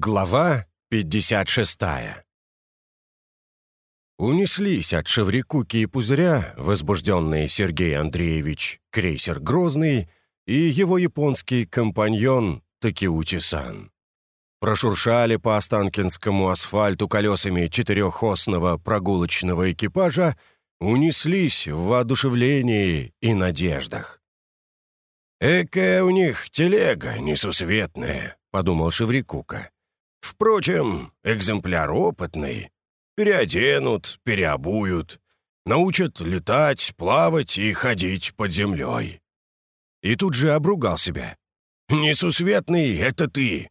Глава 56 Унеслись от Шеврикуки и Пузыря возбужденные Сергей Андреевич, крейсер «Грозный» и его японский компаньон Такиучи-сан. Прошуршали по Останкинскому асфальту колесами четырехосного прогулочного экипажа, унеслись в воодушевлении и надеждах. «Экая у них телега несусветная», — подумал Шеврикука. Впрочем, экземпляр опытный. Переоденут, переобуют, научат летать, плавать и ходить под землей. И тут же обругал себя. «Несусветный — это ты!»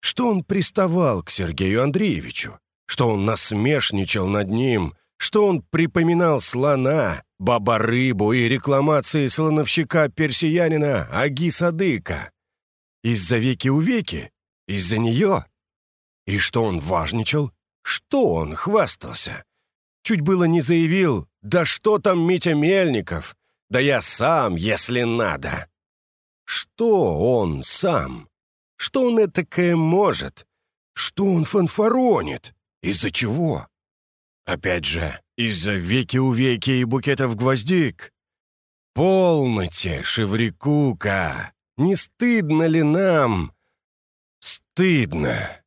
Что он приставал к Сергею Андреевичу, что он насмешничал над ним, что он припоминал слона, баба-рыбу и рекламации слоновщика-персиянина Аги Садыка. Из-за веки у веки? Из-за нее? И что он важничал? Что он хвастался? Чуть было не заявил, да что там Митя Мельников? Да я сам, если надо. Что он сам? Что он этакое может? Что он фанфаронит? Из-за чего? Опять же, из-за веки у веки и букетов гвоздик. Полноте, Шеврикука! Не стыдно ли нам? Стыдно.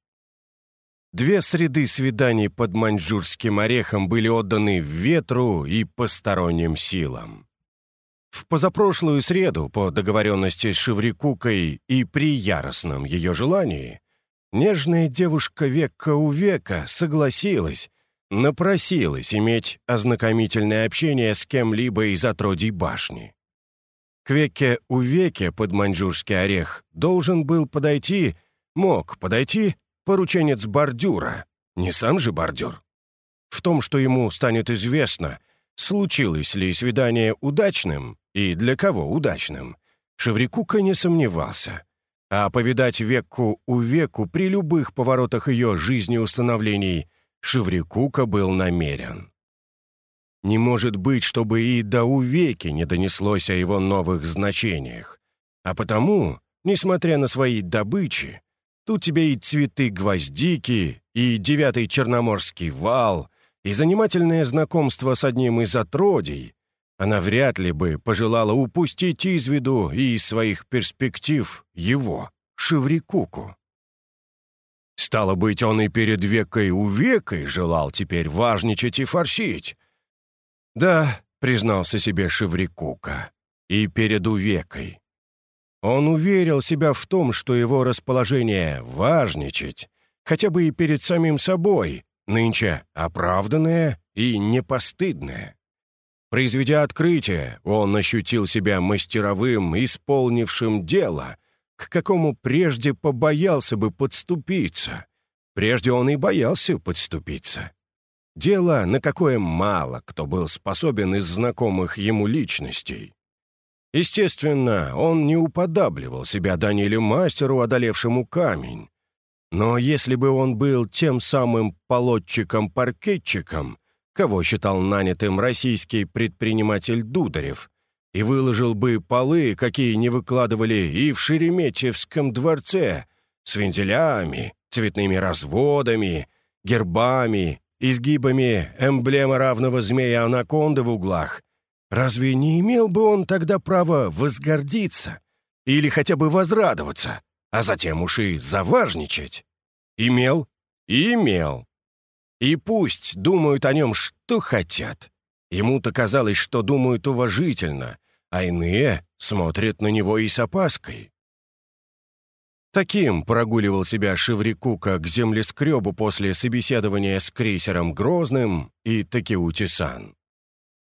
Две среды свиданий под маньчжурским орехом были отданы ветру и посторонним силам. В позапрошлую среду, по договоренности с Шеврикукой и при яростном ее желании, нежная девушка века у века согласилась, напросилась иметь ознакомительное общение с кем-либо из отродий башни. К веке у веке под маньчжурский орех должен был подойти, мог подойти порученец бордюра, не сам же бордюр. В том, что ему станет известно, случилось ли свидание удачным и для кого удачным, Шеврикука не сомневался. А повидать веку у веку при любых поворотах ее жизнеустановлений Шеврикука был намерен. Не может быть, чтобы и до увеки не донеслось о его новых значениях. А потому, несмотря на свои добычи, Тут тебе и цветы гвоздики, и девятый черноморский вал, и занимательное знакомство с одним из отродий. Она вряд ли бы пожелала упустить из виду и из своих перспектив его, Шеврикуку. Стало быть, он и перед векой у векой желал теперь важничать и форсить. «Да», — признался себе Шеврикука, — «и перед увекой. Он уверил себя в том, что его расположение важничать, хотя бы и перед самим собой, нынче оправданное и непостыдное. Произведя открытие, он ощутил себя мастеровым, исполнившим дело, к какому прежде побоялся бы подступиться. Прежде он и боялся подступиться. Дело, на какое мало кто был способен из знакомых ему личностей. Естественно, он не уподабливал себя Даниле Мастеру, одолевшему камень. Но если бы он был тем самым полотчиком-паркетчиком, кого считал нанятым российский предприниматель Дударев, и выложил бы полы, какие не выкладывали и в Шереметьевском дворце, с вензелями, цветными разводами, гербами, изгибами эмблемы равного змея анаконды в углах, Разве не имел бы он тогда право возгордиться или хотя бы возрадоваться, а затем уж и заважничать? Имел и имел. И пусть думают о нем, что хотят. Ему-то казалось, что думают уважительно, а иные смотрят на него и с опаской. Таким прогуливал себя Шеврикука к землескребу после собеседования с крейсером Грозным и Такеути-сан.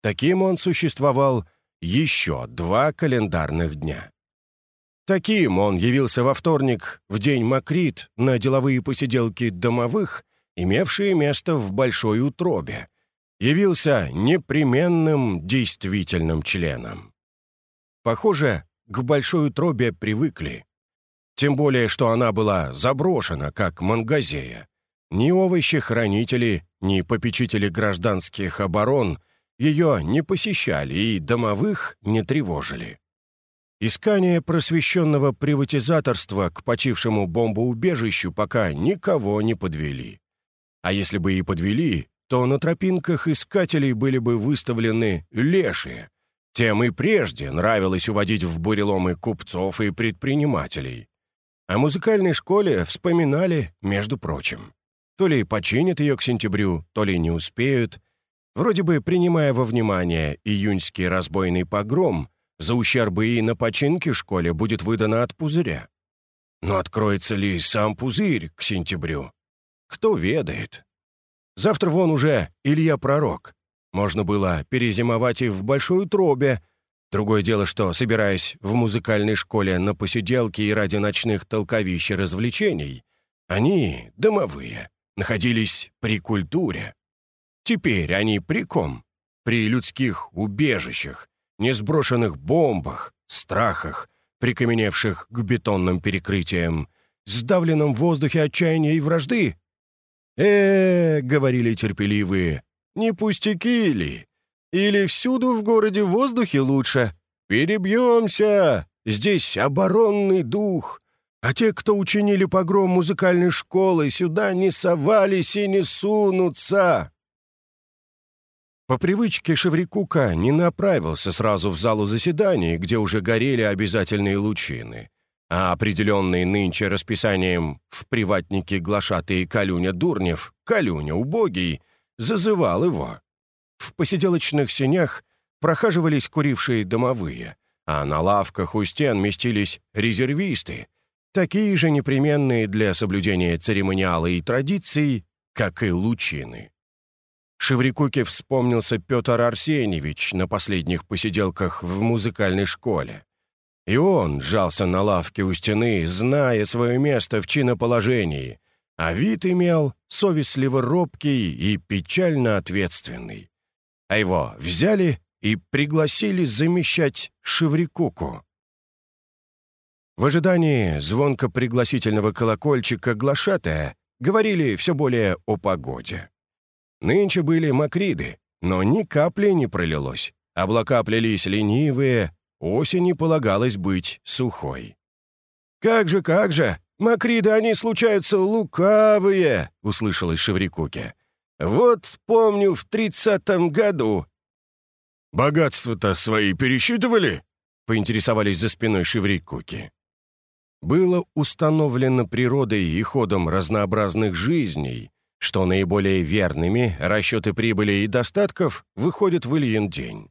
Таким он существовал еще два календарных дня. Таким он явился во вторник, в день Макрит, на деловые посиделки домовых, имевшие место в Большой Утробе. Явился непременным действительным членом. Похоже, к Большой Утробе привыкли. Тем более, что она была заброшена, как мангазея. Ни овощи-хранители, ни попечители гражданских оборон ее не посещали и домовых не тревожили. Искание просвещенного приватизаторства к почившему бомбоубежищу пока никого не подвели. А если бы и подвели, то на тропинках искателей были бы выставлены лешие. Тем и прежде нравилось уводить в буреломы купцов и предпринимателей. О музыкальной школе вспоминали, между прочим. То ли починят ее к сентябрю, то ли не успеют. Вроде бы, принимая во внимание июньский разбойный погром, за ущербы и на починке школе будет выдано от пузыря. Но откроется ли сам пузырь к сентябрю? Кто ведает. Завтра вон уже Илья Пророк. Можно было перезимовать и в большой утробе. Другое дело, что, собираясь в музыкальной школе на посиделки и ради ночных толковищ и развлечений, они, домовые, находились при культуре. Теперь они при ком? При людских убежищах, несброшенных бомбах, страхах, прикаменевших к бетонным перекрытиям, сдавленном в воздухе отчаяния и вражды? э, говорили терпеливые, — «не пустяки ли? Или всюду в городе воздухе лучше? Перебьемся! Здесь оборонный дух, а те, кто учинили погром музыкальной школы, сюда не совались и не сунутся!» По привычке Шеврикука не направился сразу в залу заседаний, где уже горели обязательные лучины, а определенный нынче расписанием в приватнике глашатый Калюня Дурнев, Калюня Убогий, зазывал его. В посиделочных сенях прохаживались курившие домовые, а на лавках у стен местились резервисты, такие же непременные для соблюдения церемониала и традиций, как и лучины. Шеврикуке вспомнился Петр Арсеньевич на последних посиделках в музыкальной школе. И он сжался на лавке у стены, зная свое место в чиноположении, а вид имел совестливо робкий и печально ответственный. А его взяли и пригласили замещать Шеврикуку. В ожидании звонко пригласительного колокольчика глашатая говорили все более о погоде. Нынче были макриды, но ни капли не пролилось. Облака плелись ленивые, осени полагалось быть сухой. «Как же, как же! Макриды, они случаются лукавые!» — услышалось Шеврикуке. «Вот помню в тридцатом году». «Богатства-то свои пересчитывали?» — поинтересовались за спиной Шеврикуки. Было установлено природой и ходом разнообразных жизней, что наиболее верными расчеты прибыли и достатков выходят в Ильин день.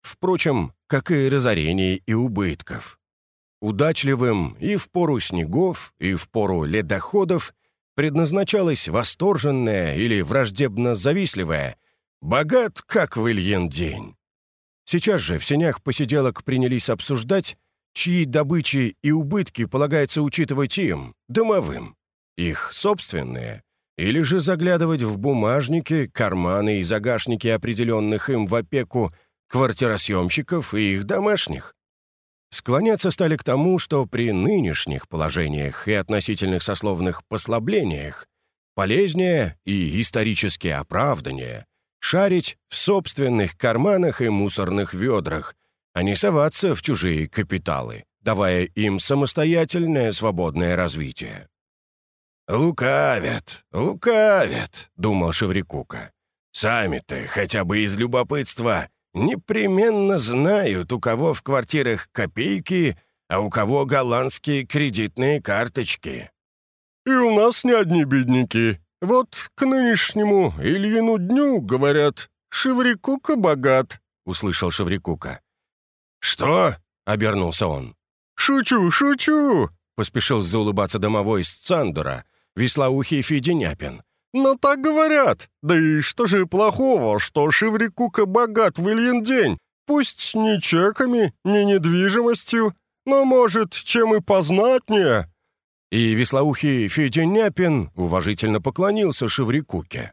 Впрочем, как и разорений и убытков. Удачливым и в пору снегов, и в пору ледоходов предназначалось восторженное или враждебно завистливое «богат, как в Ильин день». Сейчас же в сенях посиделок принялись обсуждать, чьи добычи и убытки полагается учитывать им, домовым, их собственные или же заглядывать в бумажники, карманы и загашники определенных им в опеку квартиросъемщиков и их домашних. Склоняться стали к тому, что при нынешних положениях и относительных сословных послаблениях полезнее и исторически оправданнее шарить в собственных карманах и мусорных ведрах, а не соваться в чужие капиталы, давая им самостоятельное свободное развитие. «Лукавят, лукавят», — думал Шеврикука. «Сами-то, хотя бы из любопытства, непременно знают, у кого в квартирах копейки, а у кого голландские кредитные карточки». «И у нас не одни бедняки. Вот к нынешнему Ильину дню, говорят, Шеврикука богат», — услышал Шеврикука. «Что?» — обернулся он. «Шучу, шучу!» — поспешил заулыбаться домовой из Цандура, веслоухий Феденяпин. «Но так говорят. Да и что же плохого, что Шеврикука богат в Ильин день? Пусть не чеками, не недвижимостью, но, может, чем и познатнее». И веслоухий Феденяпин уважительно поклонился Шеврикуке.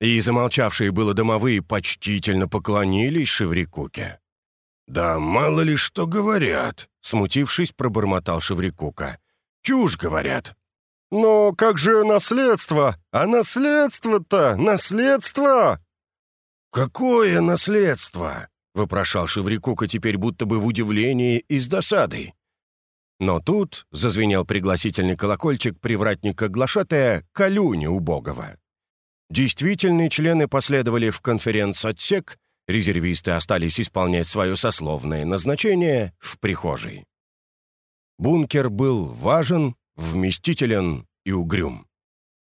И замолчавшие было домовые почтительно поклонились Шеврикуке. «Да мало ли что говорят», — смутившись, пробормотал Шеврикука. «Чушь говорят». «Но как же наследство? А наследство-то, наследство!» «Какое наследство?» — вопрошал Шеврикука теперь будто бы в удивлении и с досадой. Но тут зазвенел пригласительный колокольчик привратника глашатая Калюни убогого. Действительные члены последовали в конференц-отсек, резервисты остались исполнять свое сословное назначение в прихожей. Бункер был важен, вместителен и угрюм.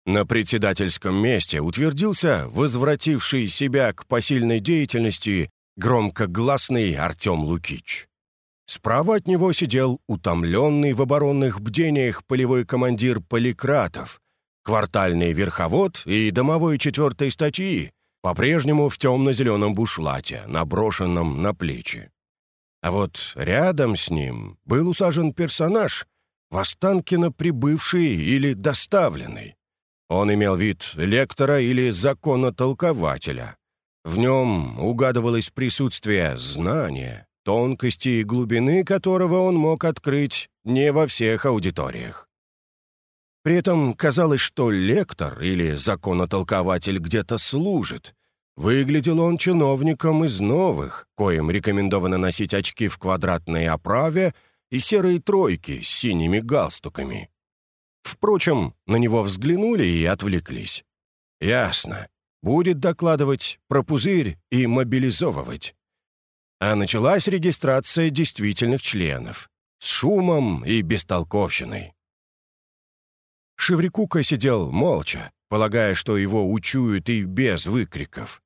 На председательском месте утвердился возвративший себя к посильной деятельности громкогласный Артем Лукич. Справа от него сидел утомленный в оборонных бдениях полевой командир Поликратов, квартальный верховод и домовой четвертой статьи, по-прежнему в темно-зеленом бушлате, наброшенном на плечи. А вот рядом с ним был усажен персонаж, в Останкино прибывший или доставленный. Он имел вид лектора или законотолкователя. В нем угадывалось присутствие знания, тонкости и глубины которого он мог открыть не во всех аудиториях. При этом казалось, что лектор или законотолкователь где-то служит. Выглядел он чиновником из новых, коим рекомендовано носить очки в квадратной оправе и серые тройки с синими галстуками. Впрочем, на него взглянули и отвлеклись. Ясно. Будет докладывать про пузырь и мобилизовывать. А началась регистрация действительных членов. С шумом и бестолковщиной. Шеврикука сидел молча, полагая, что его учуют и без выкриков.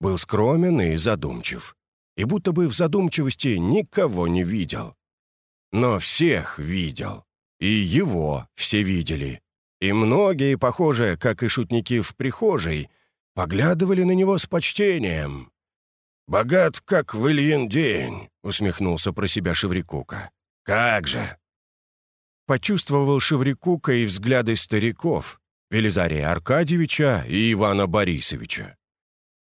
Был скромен и задумчив. И будто бы в задумчивости никого не видел. Но всех видел. И его все видели. И многие, похоже, как и шутники в прихожей, поглядывали на него с почтением. «Богат, как в Ильин день», — усмехнулся про себя Шеврикука. «Как же!» Почувствовал Шеврикука и взгляды стариков, Велизария Аркадьевича и Ивана Борисовича.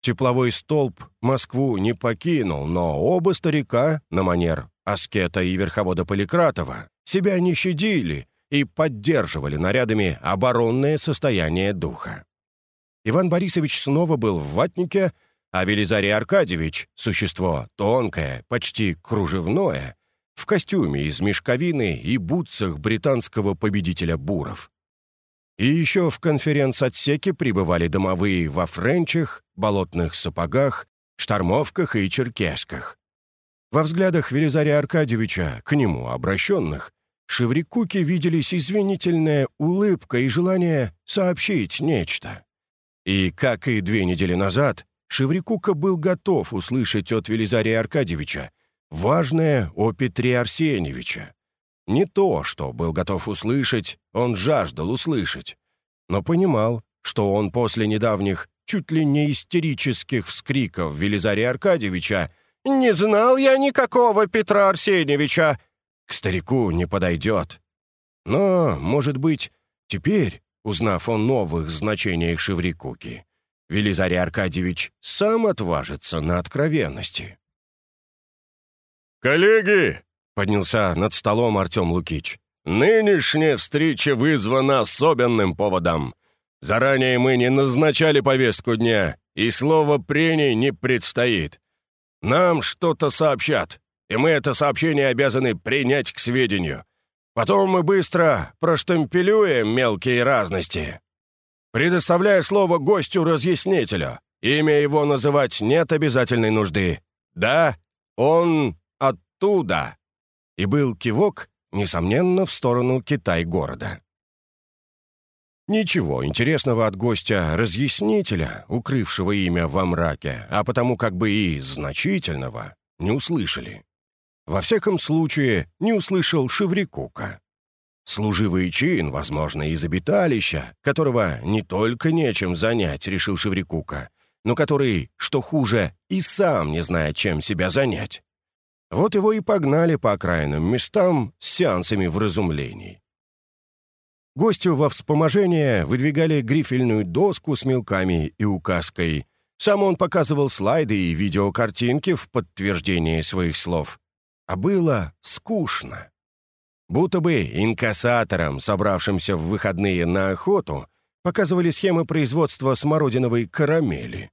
Тепловой столб Москву не покинул, но оба старика, на манер Аскета и Верховода Поликратова, себя не щадили и поддерживали нарядами оборонное состояние духа. Иван Борисович снова был в ватнике, а Велизарий Аркадьевич, существо тонкое, почти кружевное, в костюме из мешковины и бутсах британского победителя буров. И еще в конференц-отсеке прибывали домовые во френчах, болотных сапогах, штормовках и черкесках. Во взглядах Велизария Аркадьевича, к нему обращенных, Шеврикуке виделись извинительная улыбка и желание сообщить нечто. И, как и две недели назад, Шеврикука был готов услышать от Велизария Аркадьевича важное о Петре Арсеньевича. Не то, что был готов услышать, он жаждал услышать, но понимал, что он после недавних, чуть ли не истерических вскриков Велизария Аркадьевича «Не знал я никакого Петра Арсеньевича!» К старику не подойдет. Но, может быть, теперь, узнав о новых значениях Шеврикуки, Велизарий Аркадьевич сам отважится на откровенности. «Коллеги!» — поднялся над столом Артем Лукич. «Нынешняя встреча вызвана особенным поводом. Заранее мы не назначали повестку дня, и слово прений не предстоит. Нам что-то сообщат, и мы это сообщение обязаны принять к сведению. Потом мы быстро проштампелюем мелкие разности. Предоставляя слово гостю-разъяснителю, имя его называть нет обязательной нужды. Да, он оттуда. И был кивок, несомненно, в сторону Китай-города. Ничего интересного от гостя-разъяснителя, укрывшего имя во мраке, а потому как бы и значительного, не услышали. Во всяком случае, не услышал Шеврикука. Служивый чин, возможно, из обиталища, которого не только нечем занять, решил Шеврикука, но который, что хуже, и сам не знает, чем себя занять. Вот его и погнали по окраинным местам с сеансами вразумлений. Гостю во вспоможение выдвигали грифельную доску с мелками и указкой. Сам он показывал слайды и видеокартинки в подтверждение своих слов. А было скучно. Будто бы инкассаторам, собравшимся в выходные на охоту, показывали схемы производства смородиновой карамели.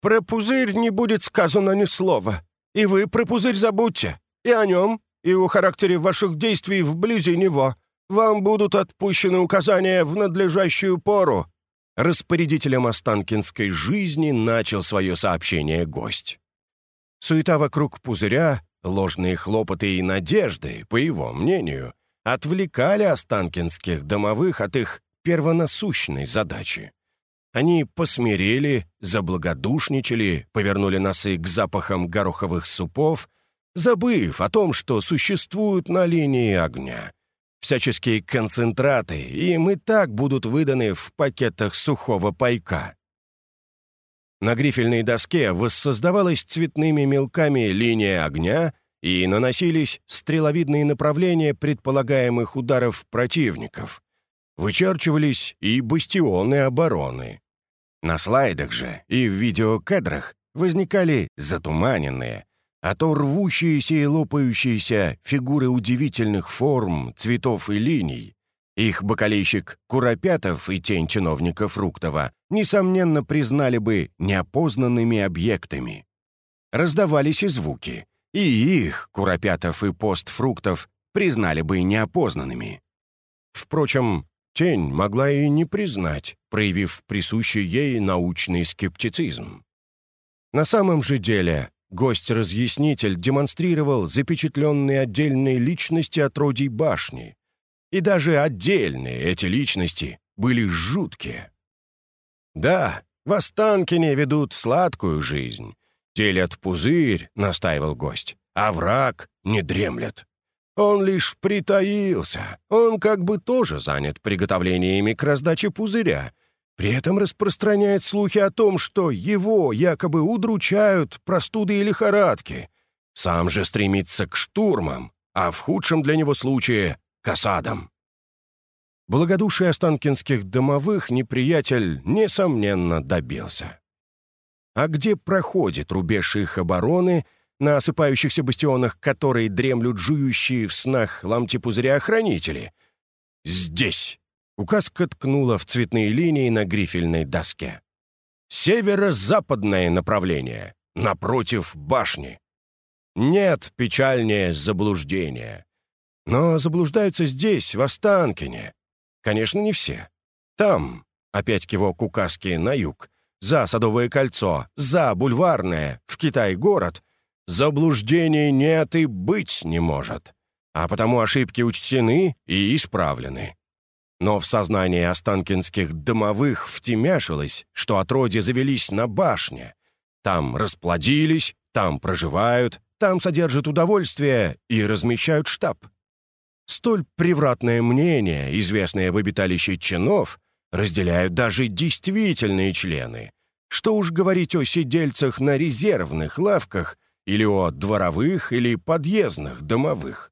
Про пузырь не будет сказано ни слова. И вы про пузырь забудьте. И о нем, и о характере ваших действий вблизи него. Вам будут отпущены указания в надлежащую пору». Распорядителем Останкинской жизни начал свое сообщение гость. Суета вокруг пузыря, ложные хлопоты и надежды, по его мнению, отвлекали Останкинских домовых от их первонасущной задачи. Они посмирели, заблагодушничали, повернули носы к запахам гороховых супов, забыв о том, что существуют на линии огня. Всяческие концентраты им и так будут выданы в пакетах сухого пайка. На грифельной доске воссоздавалась цветными мелками линия огня и наносились стреловидные направления предполагаемых ударов противников. Вычерчивались и бастионы обороны. На слайдах же и в видеокадрах возникали затуманенные, а то рвущиеся и лопающиеся фигуры удивительных форм, цветов и линий. Их бокалейщик Куропятов и тень чиновника Фруктова, несомненно, признали бы неопознанными объектами. Раздавались и звуки, и их, Куропятов и пост Фруктов, признали бы неопознанными. Впрочем, Тень могла и не признать, проявив присущий ей научный скептицизм. На самом же деле, гость-разъяснитель демонстрировал запечатленные отдельные личности отродий башни. И даже отдельные эти личности были жуткие. Да, в Останкине ведут сладкую жизнь. Делят пузырь, настаивал гость, а враг не дремлет. Он лишь притаился. Он как бы тоже занят приготовлениями к раздаче пузыря. При этом распространяет слухи о том, что его якобы удручают простуды и лихорадки. Сам же стремится к штурмам, а в худшем для него случае — к осадам. Благодушие останкинских домовых неприятель, несомненно, добился. А где проходит рубеж их обороны — на осыпающихся бастионах которые дремлют жующие в снах ламти пузыря охранители. «Здесь!» — указка ткнула в цветные линии на грифельной доске. «Северо-западное направление, напротив башни. Нет печальнее заблуждения. Но заблуждаются здесь, в Останкине. Конечно, не все. Там, опять кивок указки на юг, за Садовое кольцо, за Бульварное, в Китай-город — Заблуждений нет и быть не может, а потому ошибки учтены и исправлены. Но в сознании останкинских домовых втемяшилось, что отроди завелись на башне. Там расплодились, там проживают, там содержат удовольствие и размещают штаб. Столь превратное мнение, известное в обиталище чинов, разделяют даже действительные члены. Что уж говорить о сидельцах на резервных лавках или о дворовых или подъездных домовых.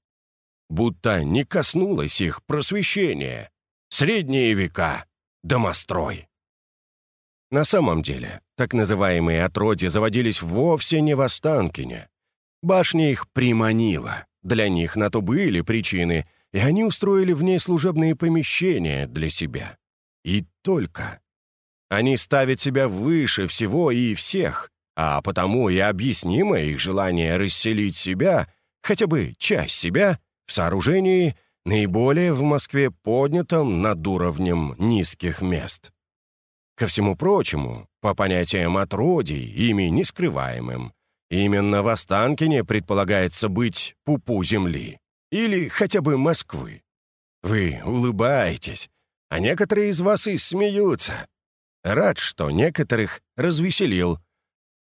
Будто не коснулось их просвещения. Средние века. Домострой. На самом деле, так называемые отродья заводились вовсе не в Останкине. Башня их приманила. Для них на то были причины, и они устроили в ней служебные помещения для себя. И только. Они ставят себя выше всего и всех, а потому и объяснимо их желание расселить себя, хотя бы часть себя, в сооружении, наиболее в Москве поднятом над уровнем низких мест. Ко всему прочему, по понятиям отродий, ими нескрываемым, именно в Останкине предполагается быть пупу земли или хотя бы Москвы. Вы улыбаетесь, а некоторые из вас и смеются. Рад, что некоторых развеселил —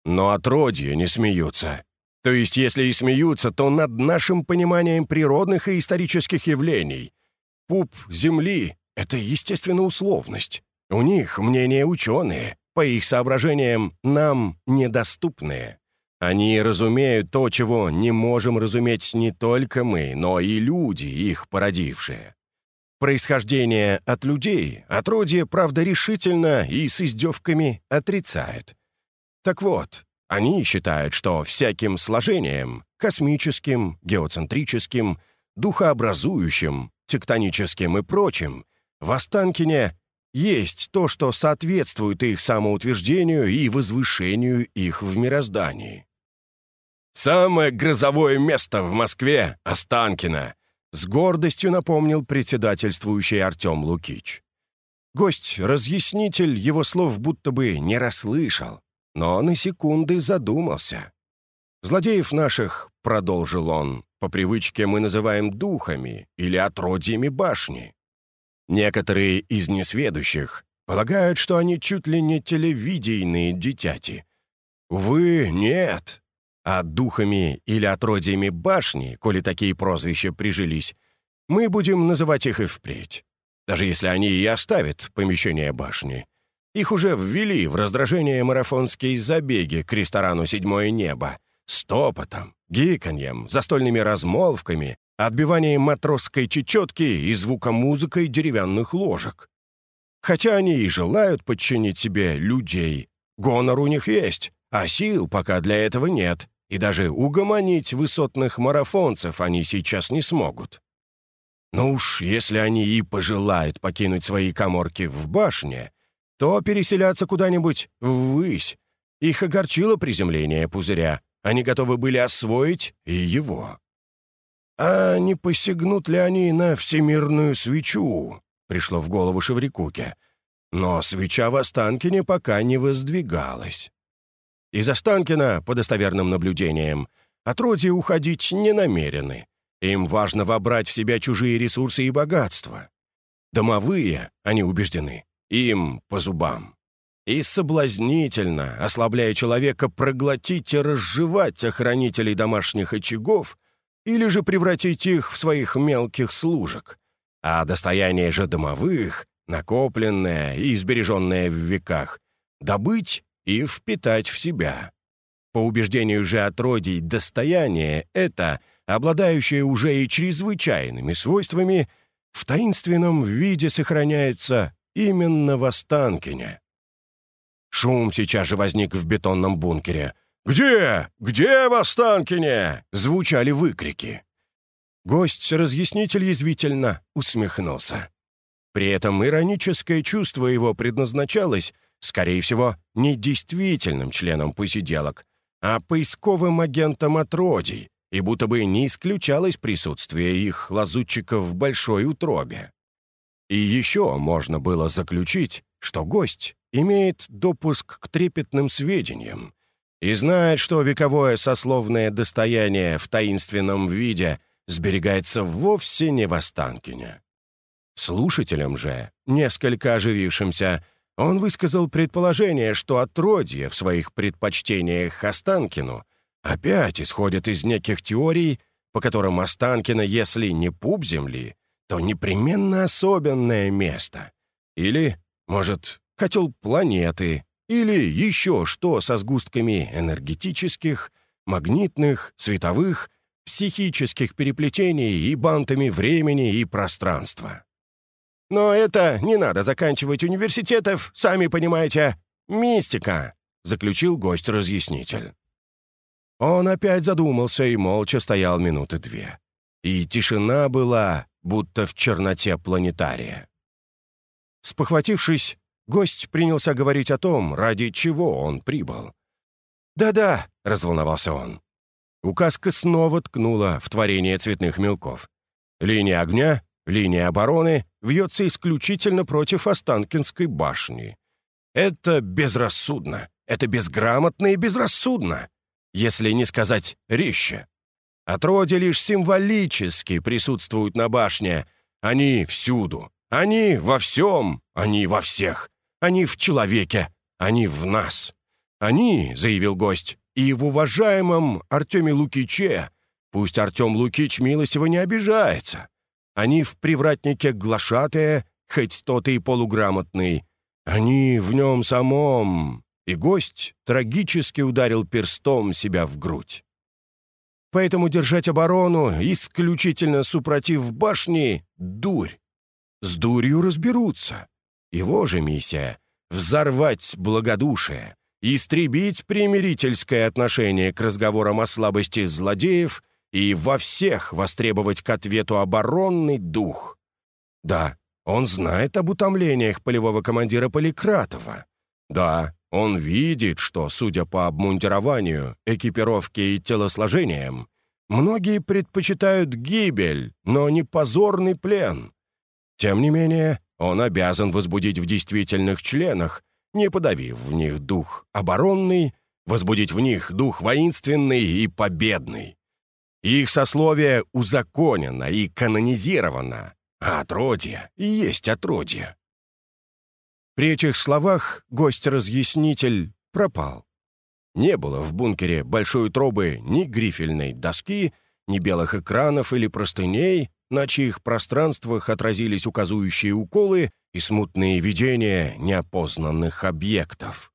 но отродья не смеются. То есть, если и смеются, то над нашим пониманием природных и исторических явлений. Пуп Земли — это, естественно, условность. У них мнения ученые, по их соображениям, нам недоступные. Они разумеют то, чего не можем разуметь не только мы, но и люди, их породившие. Происхождение от людей отродье, правда, решительно и с издевками отрицает. Так вот, они считают, что всяким сложением — космическим, геоцентрическим, духообразующим, тектоническим и прочим — в Останкине есть то, что соответствует их самоутверждению и возвышению их в мироздании. «Самое грозовое место в Москве — Останкино», — с гордостью напомнил председательствующий Артем Лукич. Гость-разъяснитель его слов будто бы не расслышал, но на секунды задумался. «Злодеев наших», — продолжил он, — «по привычке мы называем духами или отродьями башни. Некоторые из несведущих полагают, что они чуть ли не телевидейные дитяти. Увы, нет. А духами или отродьями башни, коли такие прозвища прижились, мы будем называть их и впредь. Даже если они и оставят помещение башни. Их уже ввели в раздражение марафонские забеги к ресторану «Седьмое небо» с топотом, гиканьем, застольными размолвками отбиванием матросской чечетки и звукомузыкой деревянных ложек. Хотя они и желают подчинить себе людей, гонор у них есть, а сил пока для этого нет, и даже угомонить высотных марафонцев они сейчас не смогут. Но уж если они и пожелают покинуть свои коморки в башне, то переселяться куда-нибудь ввысь. Их огорчило приземление пузыря, они готовы были освоить и его. «А не посягнут ли они на всемирную свечу?» — пришло в голову Шеврикуке. Но свеча в Останкине пока не воздвигалась. Из Останкина, по достоверным наблюдениям, отродья уходить не намерены. Им важно вобрать в себя чужие ресурсы и богатства. Домовые, они убеждены, им по зубам. И соблазнительно, ослабляя человека, проглотить и разжевать охранителей домашних очагов или же превратить их в своих мелких служек. А достояние же домовых, накопленное и сбереженное в веках, добыть и впитать в себя. По убеждению же отродий, достояние — это, обладающее уже и чрезвычайными свойствами, в таинственном виде сохраняется именно в Останкине. Шум сейчас же возник в бетонном бункере — «Где? Где в Останкине?» — звучали выкрики. Гость-разъяснитель язвительно усмехнулся. При этом ироническое чувство его предназначалось, скорее всего, не действительным членом посиделок, а поисковым агентом отродий, и будто бы не исключалось присутствие их лазутчиков в большой утробе. И еще можно было заключить, что гость имеет допуск к трепетным сведениям, и знает, что вековое сословное достояние в таинственном виде сберегается вовсе не в Останкине. Слушателям же, несколько оживившимся, он высказал предположение, что отродье в своих предпочтениях Останкину опять исходит из неких теорий, по которым Останкино, если не пуп земли, то непременно особенное место. Или, может, котел планеты, или еще что со сгустками энергетических, магнитных, световых, психических переплетений и бантами времени и пространства. «Но это не надо заканчивать университетов, сами понимаете. Мистика», — заключил гость-разъяснитель. Он опять задумался и молча стоял минуты две. И тишина была, будто в черноте планетария. Спохватившись, Гость принялся говорить о том, ради чего он прибыл. «Да-да», — разволновался он. Указка снова ткнула в творение цветных мелков. Линия огня, линия обороны вьется исключительно против Останкинской башни. Это безрассудно, это безграмотно и безрассудно, если не сказать резче. Отродья лишь символически присутствуют на башне. Они всюду, они во всем, они во всех. Они в человеке, они в нас. Они, — заявил гость, — и в уважаемом Артеме Лукиче, пусть Артем Лукич милостиво не обижается. Они в привратнике глашатые, хоть тот и полуграмотный. Они в нем самом. И гость трагически ударил перстом себя в грудь. Поэтому держать оборону, исключительно супротив башни, — дурь. С дурью разберутся. Его же миссия — взорвать благодушие, истребить примирительское отношение к разговорам о слабости злодеев и во всех востребовать к ответу оборонный дух. Да, Он знает об утомлениях полевого командира Поликратова. Да, он видит, что, судя по обмундированию, экипировке и телосложениям, многие предпочитают гибель, но не позорный плен. Тем не менее, он обязан возбудить в действительных членах, не подавив в них дух оборонный, возбудить в них дух воинственный и победный. Их сословие узаконено и канонизировано, а отродье есть отродье. При этих словах гость-разъяснитель пропал. Не было в бункере большой трубы ни грифельной доски, ни белых экранов или простыней, на чьих пространствах отразились указующие уколы и смутные видения неопознанных объектов.